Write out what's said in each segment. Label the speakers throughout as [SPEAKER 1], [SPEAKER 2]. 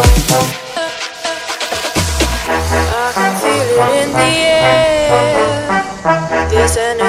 [SPEAKER 1] I can feel it in the air. This an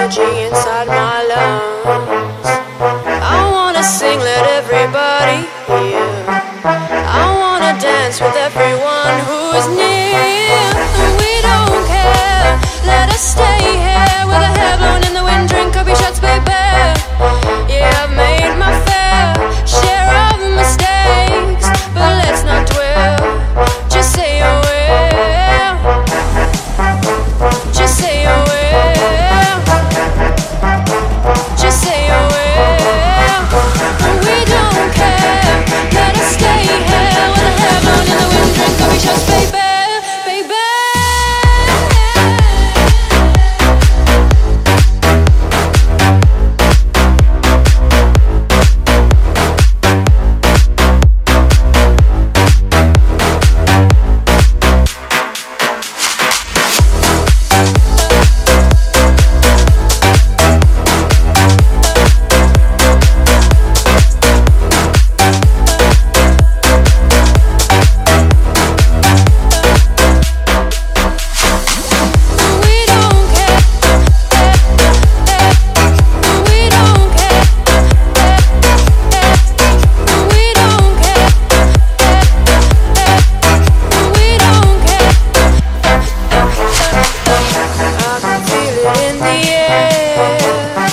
[SPEAKER 1] Yeah.